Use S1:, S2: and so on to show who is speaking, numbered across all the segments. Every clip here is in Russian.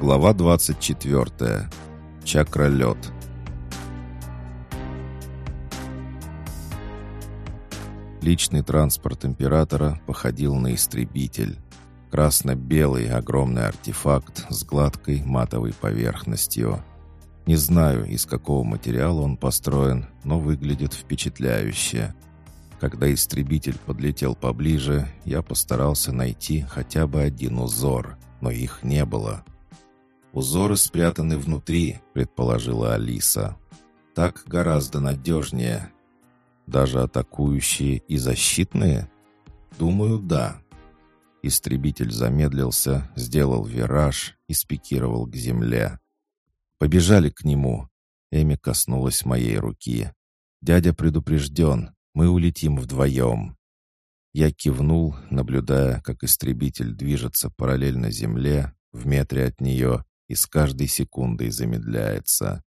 S1: Глава 24. Чакролет. Личный транспорт императора походил на истребитель. Красно-белый огромный артефакт с гладкой матовой поверхностью. Не знаю, из какого материала он построен, но выглядит впечатляюще. Когда истребитель подлетел поближе, я постарался найти хотя бы один узор, но их не было. «Узоры спрятаны внутри», — предположила Алиса. «Так гораздо надежнее». «Даже атакующие и защитные?» «Думаю, да». Истребитель замедлился, сделал вираж и спикировал к земле. «Побежали к нему!» Эми коснулась моей руки. «Дядя предупрежден, мы улетим вдвоем». Я кивнул, наблюдая, как истребитель движется параллельно Земле, в метре от нее, и с каждой секундой замедляется.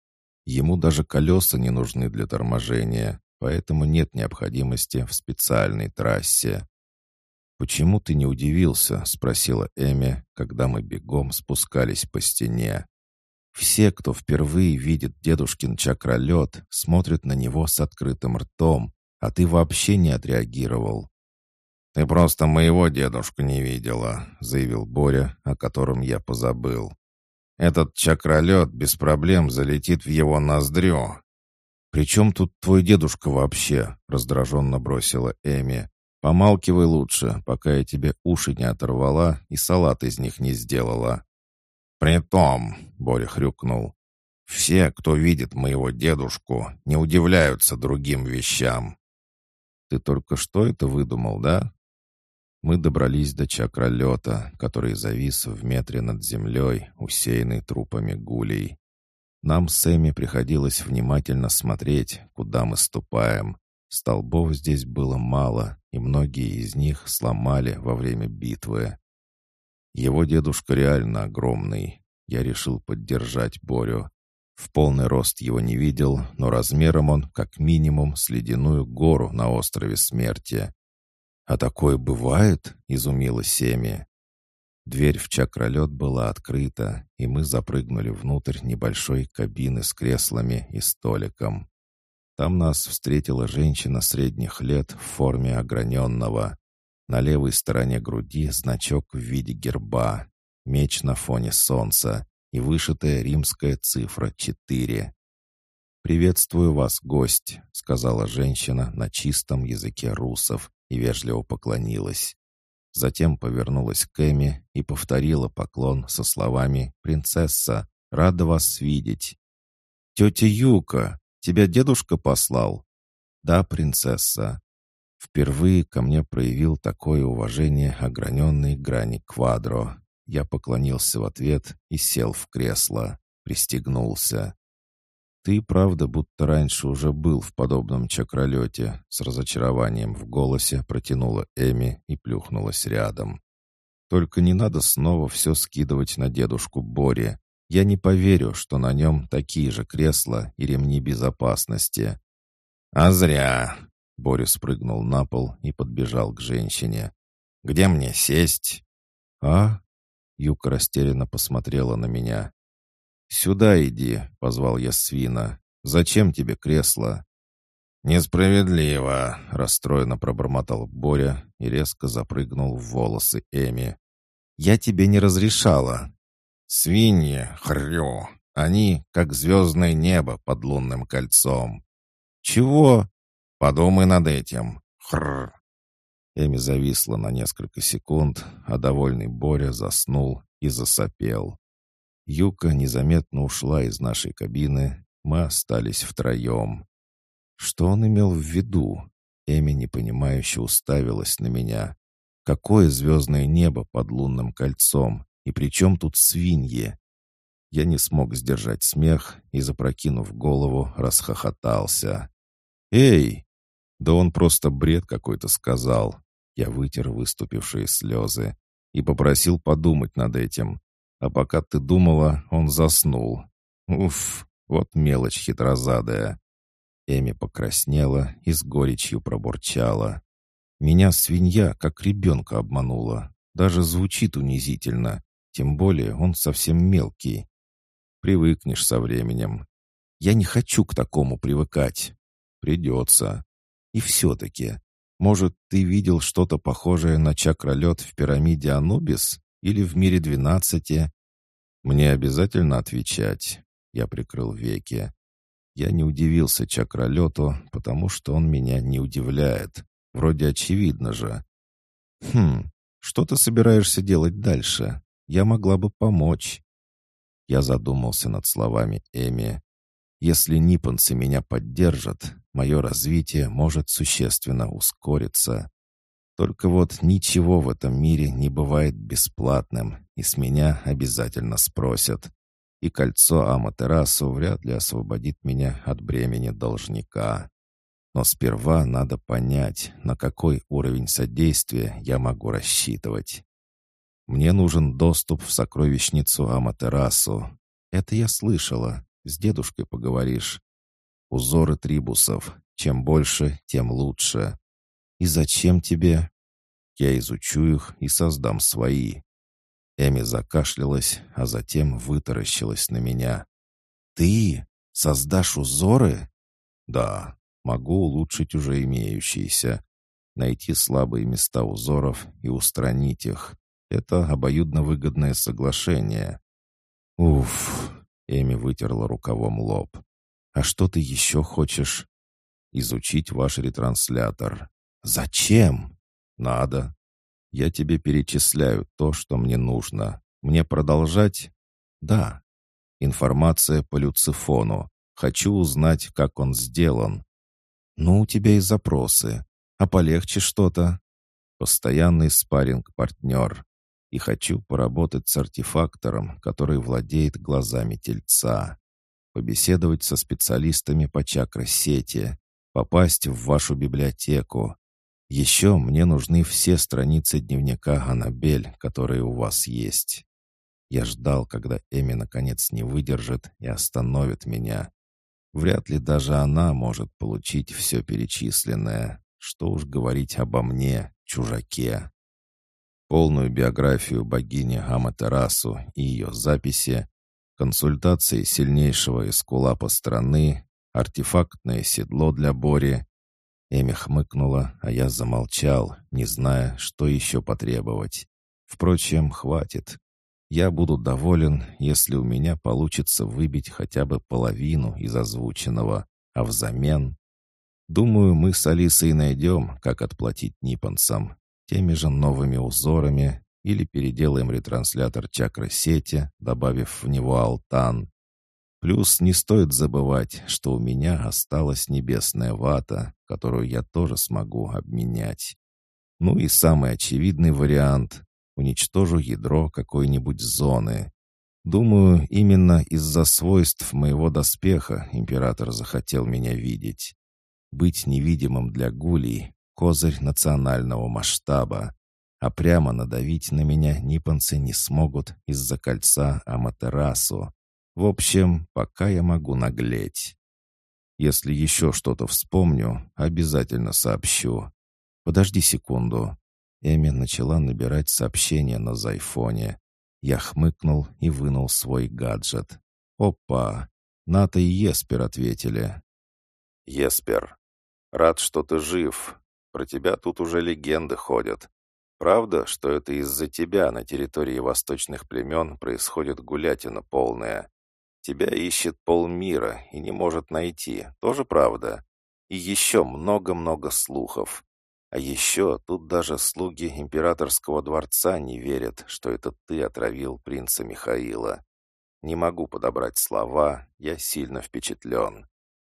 S1: Ему даже колеса не нужны для торможения, поэтому нет необходимости в специальной трассе. «Почему ты не удивился?» — спросила Эми, когда мы бегом спускались по стене. Все, кто впервые видит дедушкин чакролет, смотрят на него с открытым ртом, а ты вообще не отреагировал». «Ты просто моего дедушку не видела», — заявил Боря, о котором я позабыл. «Этот чакролет без проблем залетит в его ноздрю». «При чем тут твой дедушка вообще?» — раздраженно бросила Эми. «Помалкивай лучше, пока я тебе уши не оторвала и салат из них не сделала».
S2: «Притом», — Боря хрюкнул, — «все, кто видит моего дедушку, не удивляются другим вещам.
S1: Ты только что это выдумал, да? Мы добрались до чакролета, который завис в метре над землей, усеянный трупами гулей. Нам с Эми приходилось внимательно смотреть, куда мы ступаем. Столбов здесь было мало, и многие из них сломали во время битвы. Его дедушка реально огромный. Я решил поддержать Борю. В полный рост его не видел, но размером он, как минимум, с ледяную гору на острове Смерти. «А такое бывает?» — изумила Семи. Дверь в чакролет была открыта, и мы запрыгнули внутрь небольшой кабины с креслами и столиком. Там нас встретила женщина средних лет в форме ограненного. На левой стороне груди значок в виде герба, меч на фоне солнца, и вышитая римская цифра 4. «Приветствую вас, гость», — сказала женщина на чистом языке русов и вежливо поклонилась. Затем повернулась к Эми и повторила поклон со словами «Принцесса, рада вас видеть». «Тетя Юка, тебя дедушка послал?» «Да, принцесса». Впервые ко мне проявил такое уважение ограненный грани Квадро, я поклонился в ответ и сел в кресло, пристегнулся. «Ты, правда, будто раньше уже был в подобном чакролете», с разочарованием в голосе протянула Эми и плюхнулась рядом. «Только не надо снова все скидывать на дедушку Бори. Я не поверю, что на нем такие же кресла и ремни безопасности».
S2: «А зря!»
S1: Боря спрыгнул на пол и подбежал к женщине.
S2: «Где мне сесть?»
S1: «А?» Юка растерянно посмотрела на меня. «Сюда иди», — позвал я свина. «Зачем тебе кресло?»
S2: «Несправедливо», —
S1: расстроенно пробормотал Боря и резко запрыгнул в волосы Эми. «Я тебе не разрешала».
S2: «Свиньи, хрю, они как звездное небо под лунным кольцом».
S1: «Чего?»
S2: «Подумай над этим. Хрр».
S1: Эми зависла на несколько секунд, а довольный Боря заснул и засопел. Юка незаметно ушла из нашей кабины, мы остались втроем. Что он имел в виду? Эми непонимающе уставилась на меня. Какое звездное небо под лунным кольцом? И при чем тут свиньи? Я не смог сдержать смех и, запрокинув голову, расхохотался. «Эй!» Да он просто бред какой-то сказал. Я вытер выступившие слезы и попросил подумать над этим. А пока ты думала, он заснул. Уф, вот мелочь хитрозадая. Эми покраснела и с горечью пробурчала. Меня свинья, как ребенка, обманула. Даже звучит унизительно. Тем более он совсем мелкий. Привыкнешь со временем. Я не хочу к такому привыкать. Придется. И все-таки, может, ты видел что-то похожее на чакролет в пирамиде Анубис или в мире двенадцати? Мне обязательно отвечать. Я прикрыл веки. Я не удивился чакролету, потому что он меня не удивляет. Вроде очевидно же. Хм, что ты собираешься делать дальше? Я могла бы помочь. Я задумался над словами Эми. Если ниппонцы меня поддержат, мое развитие может существенно ускориться. Только вот ничего в этом мире не бывает бесплатным, и с меня обязательно спросят. И кольцо Аматерасу вряд ли освободит меня от бремени должника. Но сперва надо понять, на какой уровень содействия я могу рассчитывать. Мне нужен доступ в сокровищницу Аматерасу. Это я слышала. С дедушкой поговоришь. Узоры трибусов. Чем больше, тем лучше. И зачем тебе? Я изучу их и создам свои. Эми закашлялась, а затем вытаращилась на меня. «Ты создашь узоры?» «Да, могу улучшить уже имеющиеся, найти слабые места узоров и устранить их. Это обоюдно выгодное соглашение». «Уф, Эми вытерла рукавом лоб. «А что ты еще хочешь?» «Изучить ваш ретранслятор». «Зачем?» «Надо. Я тебе перечисляю то, что мне нужно. Мне продолжать?» «Да». «Информация по Люцифону. Хочу узнать, как он сделан». «Ну, у тебя и запросы. А полегче что-то?» «Постоянный спарринг-партнер и хочу поработать с артефактором, который владеет глазами тельца. Побеседовать со специалистами по чакросети, попасть в вашу библиотеку. Еще мне нужны все страницы дневника Аннабель, которые у вас есть. Я ждал, когда Эми наконец не выдержит и остановит меня. Вряд ли даже она может получить все перечисленное. Что уж говорить обо мне, чужаке полную биографию богини Аматерасу и ее записи, консультации сильнейшего эскулапа страны, артефактное седло для Бори. Эми хмыкнула, а я замолчал, не зная, что еще потребовать. Впрочем, хватит. Я буду доволен, если у меня получится выбить хотя бы половину из озвученного, а взамен... Думаю, мы с Алисой найдем, как отплатить ниппонцам, теми же новыми узорами или переделаем ретранслятор чакры-сети, добавив в него алтан. Плюс не стоит забывать, что у меня осталась небесная вата, которую я тоже смогу обменять. Ну и самый очевидный вариант — уничтожу ядро какой-нибудь зоны. Думаю, именно из-за свойств моего доспеха император захотел меня видеть. Быть невидимым для гулей козырь национального масштаба, а прямо надавить на меня ниппонцы не смогут из-за кольца Аматерасу. В общем, пока я могу наглеть. Если еще что-то вспомню, обязательно сообщу. Подожди секунду. Эми начала набирать сообщение на зайфоне. Я хмыкнул и вынул свой гаджет. Опа! Ната и Еспер ответили. «Еспер, рад, что ты жив. Про тебя тут уже легенды ходят. Правда, что это из-за тебя на территории восточных племен происходит гулятина полная? Тебя ищет полмира и не может найти, тоже правда? И еще много-много слухов. А еще тут даже слуги императорского дворца не верят, что это ты отравил принца Михаила. Не могу подобрать слова, я сильно впечатлен.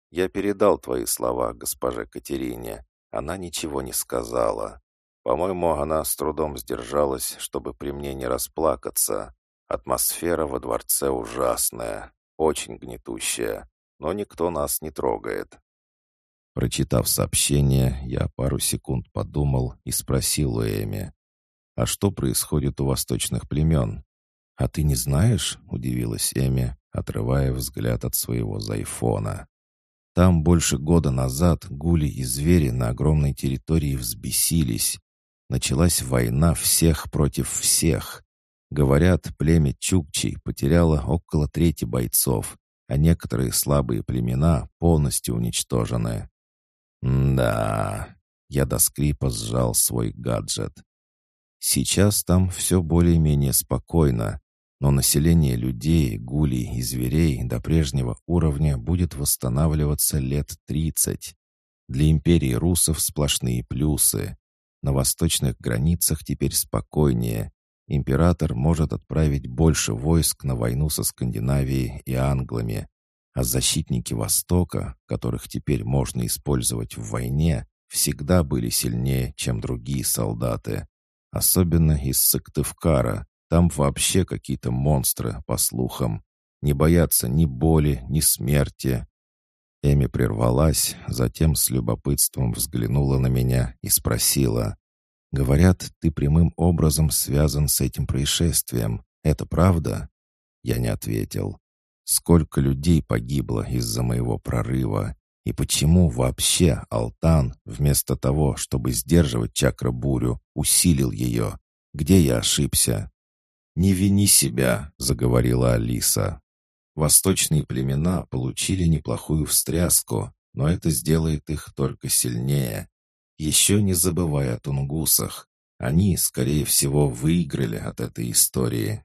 S1: Я передал твои слова госпоже Катерине. Она ничего не сказала. По-моему, она с трудом сдержалась, чтобы при мне не расплакаться. Атмосфера во дворце ужасная, очень гнетущая, но никто нас не трогает. Прочитав сообщение, я пару секунд подумал и спросил у Эми, «А что происходит у восточных племен?» «А ты не знаешь?» — удивилась Эми, отрывая взгляд от своего зайфона. Там больше года назад гули и звери на огромной территории взбесились. Началась война всех против всех. Говорят, племя Чукчей потеряло около трети бойцов, а некоторые слабые племена полностью уничтожены. да, я до скрипа сжал свой гаджет. Сейчас там все более-менее спокойно, но население людей, гулей и зверей до прежнего уровня будет восстанавливаться лет 30. Для империи русов сплошные плюсы. На восточных границах теперь спокойнее. Император может отправить больше войск на войну со Скандинавией и англами, а защитники Востока, которых теперь можно использовать в войне, всегда были сильнее, чем другие солдаты. Особенно из Сыктывкара. Там вообще какие-то монстры, по слухам. Не боятся ни боли, ни смерти. Эми прервалась, затем с любопытством взглянула на меня и спросила. «Говорят, ты прямым образом связан с этим происшествием. Это правда?» Я не ответил. Сколько людей погибло из-за моего прорыва? И почему вообще Алтан, вместо того, чтобы сдерживать чакра-бурю, усилил ее? Где я ошибся? «Не вини себя», — заговорила Алиса. «Восточные племена получили неплохую встряску, но это сделает их только сильнее. Еще не забывая о тунгусах. Они, скорее всего, выиграли от этой истории».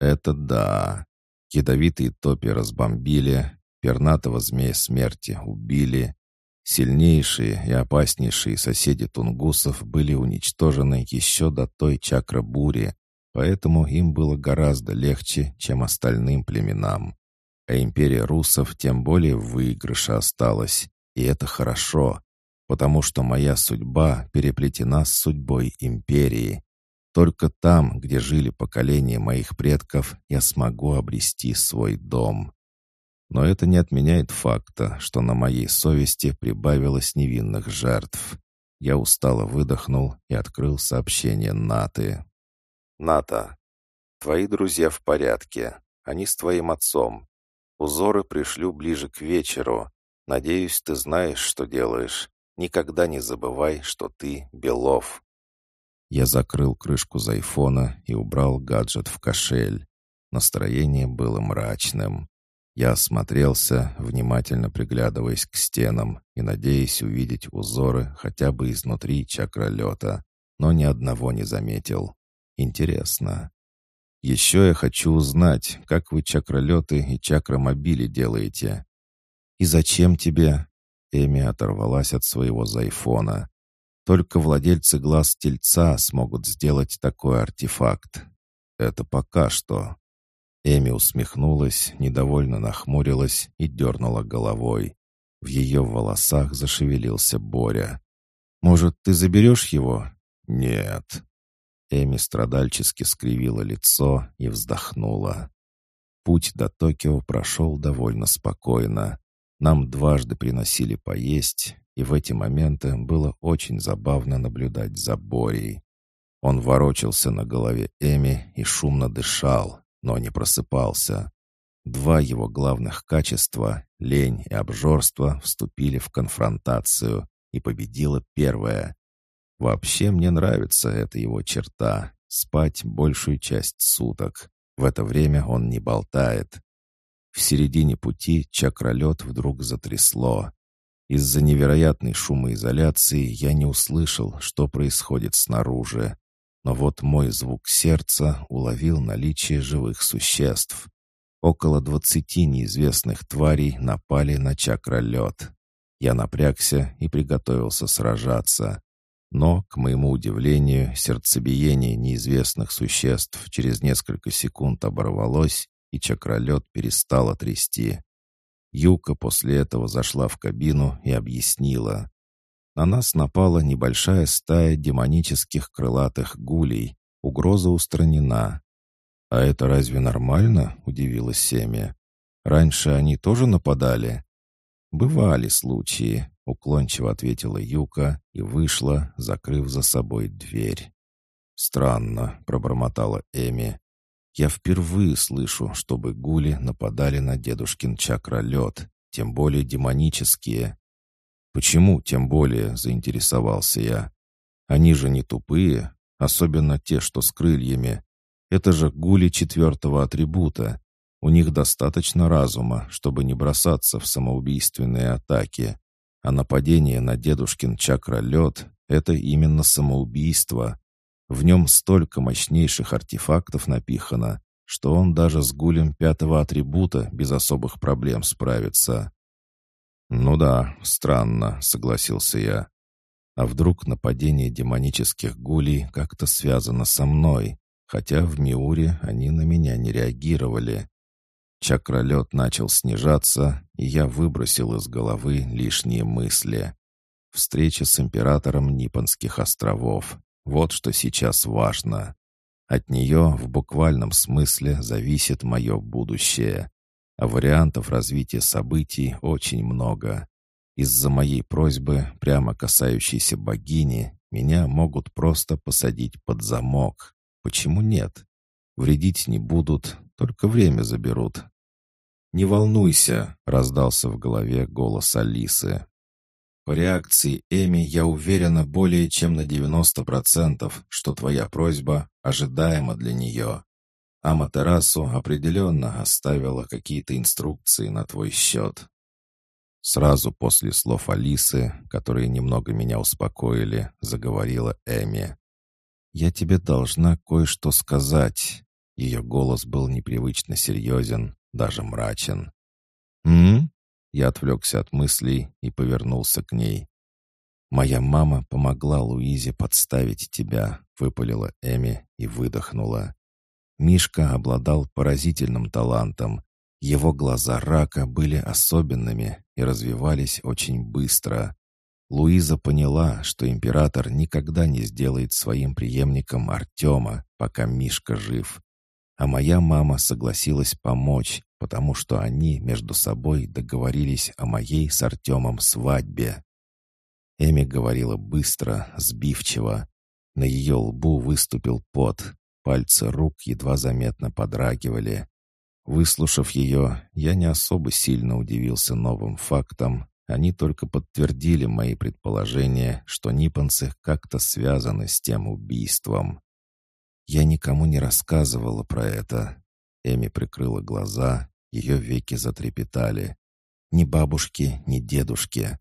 S1: «Это да. Ядовитые топи разбомбили, пернатого змея смерти убили. Сильнейшие и опаснейшие соседи тунгусов были уничтожены еще до той чакра-бури, поэтому им было гораздо легче, чем остальным племенам. А империя русов тем более в выигрыше осталась, и это хорошо, потому что моя судьба переплетена с судьбой империи. Только там, где жили поколения моих предков, я смогу обрести свой дом. Но это не отменяет факта, что на моей совести прибавилось невинных жертв. Я устало выдохнул и открыл сообщение Наты. «Ната, твои друзья в порядке. Они с твоим отцом. Узоры пришлю ближе к вечеру. Надеюсь, ты знаешь, что делаешь. Никогда не забывай, что ты Белов». Я закрыл крышку с айфона и убрал гаджет в кошель. Настроение было мрачным. Я осмотрелся, внимательно приглядываясь к стенам и надеясь увидеть узоры хотя бы изнутри чакролета, но ни одного не заметил. Интересно. Еще я хочу узнать, как вы чакролеты и чакромобили делаете. И зачем тебе? Эми оторвалась от своего зайфона. Только владельцы глаз тельца смогут сделать такой артефакт. Это пока что. Эми усмехнулась, недовольно нахмурилась и дернула головой. В ее волосах зашевелился Боря. «Может, ты заберешь его?» «Нет». Эми страдальчески скривила лицо и вздохнула. Путь до Токио прошел довольно спокойно. Нам дважды приносили поесть, и в эти моменты было очень забавно наблюдать за Борей. Он ворочался на голове Эми и шумно дышал, но не просыпался. Два его главных качества, лень и обжорство, вступили в конфронтацию, и победила первая. Вообще мне нравится эта его черта — спать большую часть суток. В это время он не болтает. В середине пути чакролет вдруг затрясло. Из-за невероятной шумоизоляции я не услышал, что происходит снаружи но вот мой звук сердца уловил наличие живых существ. Около двадцати неизвестных тварей напали на чакролет. Я напрягся и приготовился сражаться. Но, к моему удивлению, сердцебиение неизвестных существ через несколько секунд оборвалось, и чакролет перестал трясти. Юка после этого зашла в кабину и объяснила. На нас напала небольшая стая демонических крылатых гулей. Угроза устранена. «А это разве нормально?» — удивилась Семя. «Раньше они тоже нападали?» «Бывали случаи», — уклончиво ответила Юка и вышла, закрыв за собой дверь. «Странно», — пробормотала Эми. «Я впервые слышу, чтобы гули нападали на дедушкин чакролет, тем более демонические. «Почему тем более?» — заинтересовался я. «Они же не тупые, особенно те, что с крыльями. Это же гули четвертого атрибута. У них достаточно разума, чтобы не бросаться в самоубийственные атаки. А нападение на дедушкин чакра-лед — это именно самоубийство. В нем столько мощнейших артефактов напихано, что он даже с гулем пятого атрибута без особых проблем справится. «Ну да, странно», — согласился я. «А вдруг нападение демонических гулей как-то связано со мной, хотя в Миуре они на меня не реагировали?» Чакролет начал снижаться, и я выбросил из головы лишние мысли. Встреча с императором Нипонских островов. Вот что сейчас важно. От нее в буквальном смысле зависит мое будущее. А вариантов развития событий очень много. Из-за моей просьбы, прямо касающейся богини, меня могут просто посадить под замок. Почему нет? Вредить не будут, только время заберут, «Не волнуйся», — раздался в голове голос Алисы. «По реакции Эми я уверена более чем на 90%, что твоя просьба ожидаема для нее. А Матерасу определенно оставила какие-то инструкции на твой счет». Сразу после слов Алисы, которые немного меня успокоили, заговорила Эми. «Я тебе должна кое-что сказать». Ее голос был непривычно серьезен, даже мрачен. «М?», Я отвлекся от мыслей и повернулся к ней. «Моя мама помогла Луизе подставить тебя», — выпалила Эми и выдохнула. Мишка обладал поразительным талантом. Его глаза рака были особенными и развивались очень быстро. Луиза поняла, что император никогда не сделает своим преемником Артема, пока Мишка жив. А моя мама согласилась помочь, потому что они между собой договорились о моей с Артемом свадьбе. Эми говорила быстро, сбивчиво. На ее лбу выступил пот, пальцы рук едва заметно подрагивали. Выслушав ее, я не особо сильно удивился новым фактам. Они только подтвердили мои предположения, что ниппонцы как-то связаны с тем убийством. Я никому не рассказывала про это. Эми прикрыла глаза, ее веки затрепетали. Ни бабушки, ни дедушки.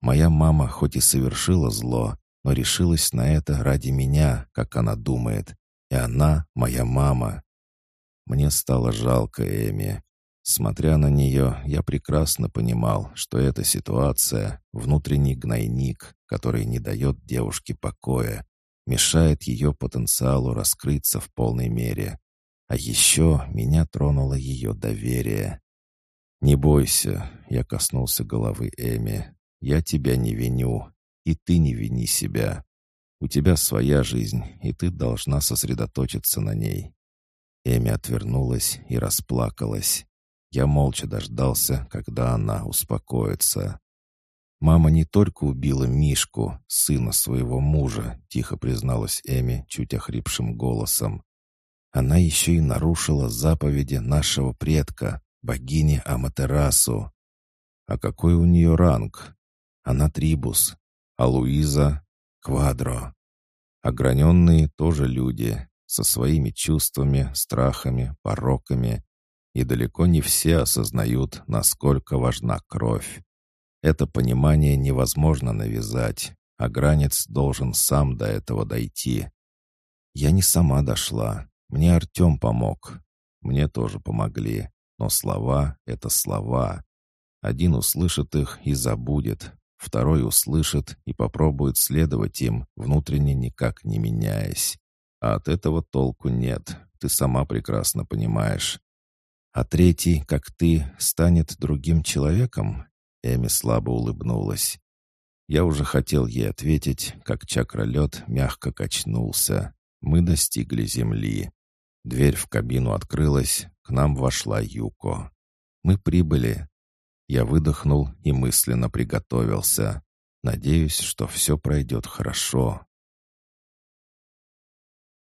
S1: Моя мама хоть и совершила зло, но решилась на это ради меня, как она думает. И она моя мама. Мне стало жалко Эми. Смотря на нее, я прекрасно понимал, что эта ситуация — внутренний гнойник, который не дает девушке покоя, мешает ее потенциалу раскрыться в полной мере. А еще меня тронуло ее доверие. «Не бойся», — я коснулся головы Эми. «Я тебя не виню, и ты не вини себя. У тебя своя жизнь, и ты должна сосредоточиться на ней». Эми отвернулась и расплакалась. Я молча дождался, когда она успокоится. «Мама не только убила Мишку, сына своего мужа», — тихо призналась Эми чуть охрипшим голосом. «Она еще и нарушила заповеди нашего предка, богини Аматерасу. А какой у нее ранг? Она Трибус, а Луиза — Квадро. Ограненные тоже люди, со своими чувствами, страхами, пороками, и далеко не все осознают, насколько важна кровь. Это понимание невозможно навязать, а гранец должен сам до этого дойти. Я не сама дошла. Мне Артем помог. Мне тоже помогли. Но слова — это слова. Один услышит их и забудет. Второй услышит и попробует следовать им, внутренне никак не меняясь. А от этого толку нет, ты сама прекрасно понимаешь. А третий, как ты, станет другим человеком? Эми слабо улыбнулась. Я уже хотел ей ответить, как чакролет мягко качнулся. Мы достигли земли. Дверь в кабину открылась, к нам вошла Юко. Мы прибыли. Я выдохнул и мысленно приготовился. Надеюсь, что все пройдет хорошо.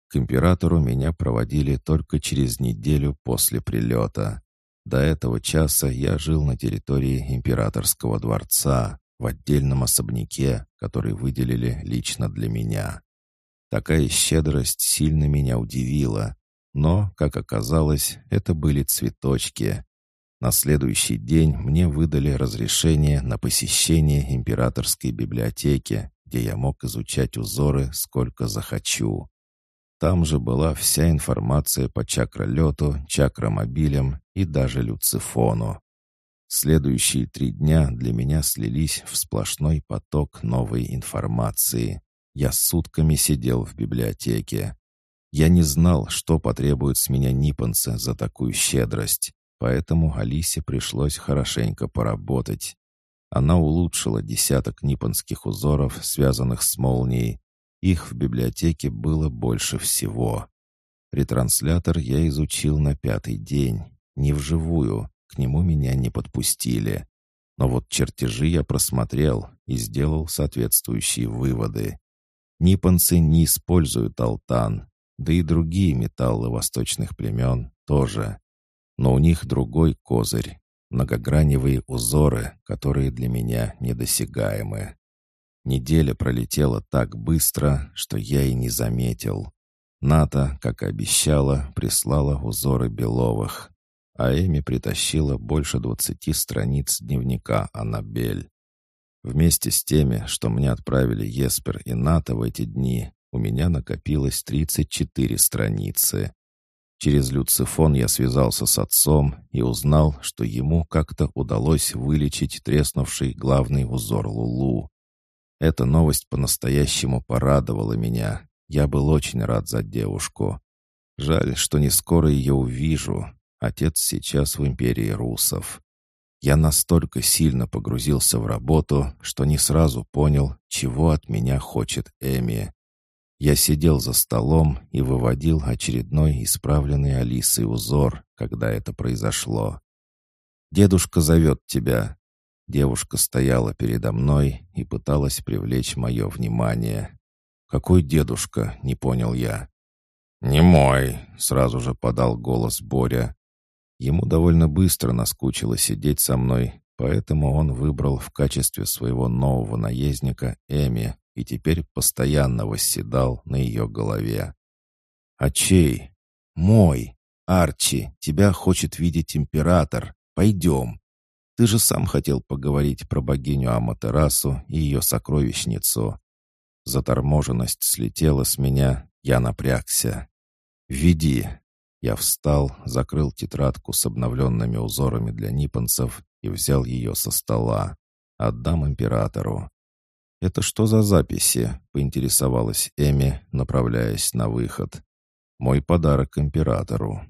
S1: К императору меня проводили только через неделю после прилета. До этого часа я жил на территории императорского дворца, в отдельном особняке, который выделили лично для меня. Такая щедрость сильно меня удивила, Но, как оказалось, это были цветочки. На следующий день мне выдали разрешение на посещение императорской библиотеки, где я мог изучать узоры сколько захочу. Там же была вся информация по чакролету, чакромобилям и даже люцифону. Следующие три дня для меня слились в сплошной поток новой информации. Я сутками сидел в библиотеке. Я не знал, что потребует с меня ниппонцы за такую щедрость, поэтому Алисе пришлось хорошенько поработать. Она улучшила десяток ниппонских узоров, связанных с молнией. Их в библиотеке было больше всего. Ретранслятор я изучил на пятый день, не вживую, к нему меня не подпустили. Но вот чертежи я просмотрел и сделал соответствующие выводы. Ниппонцы не используют алтан, да и другие металлы восточных племен тоже. Но у них другой козырь — многограневые узоры, которые для меня недосягаемы. Неделя пролетела так быстро, что я и не заметил. Ната, как и обещала, прислала узоры Беловых, а Эми притащила больше двадцати страниц дневника Аннабель. Вместе с теми, что мне отправили Еспер и Ната в эти дни, у меня накопилось 34 страницы. Через люцифон я связался с отцом и узнал, что ему как-то удалось вылечить треснувший главный узор Лулу. Эта новость по-настоящему порадовала меня. Я был очень рад за девушку. Жаль, что не скоро ее увижу, Отец сейчас в империи русов. Я настолько сильно погрузился в работу, что не сразу понял, чего от меня хочет Эми. Я сидел за столом и выводил очередной исправленный Алисой узор, когда это произошло. «Дедушка зовет тебя». Девушка стояла передо мной и пыталась привлечь мое внимание. «Какой дедушка?» — не понял я.
S2: «Не мой», — сразу же подал голос Боря.
S1: Ему довольно быстро наскучило сидеть со мной, поэтому он выбрал в качестве своего нового наездника Эми и теперь постоянно восседал на ее голове. «А чей?» «Мой! Арчи, тебя хочет видеть император. Пойдем!» Ты же сам хотел поговорить про богиню Аматерасу и ее сокровищницу. Заторможенность слетела с меня, я напрягся. «Веди, я встал, закрыл тетрадку с обновленными узорами для ниппонцев и взял ее со стола. Отдам императору. «Это что за записи?» — поинтересовалась Эми, направляясь на выход. «Мой подарок императору.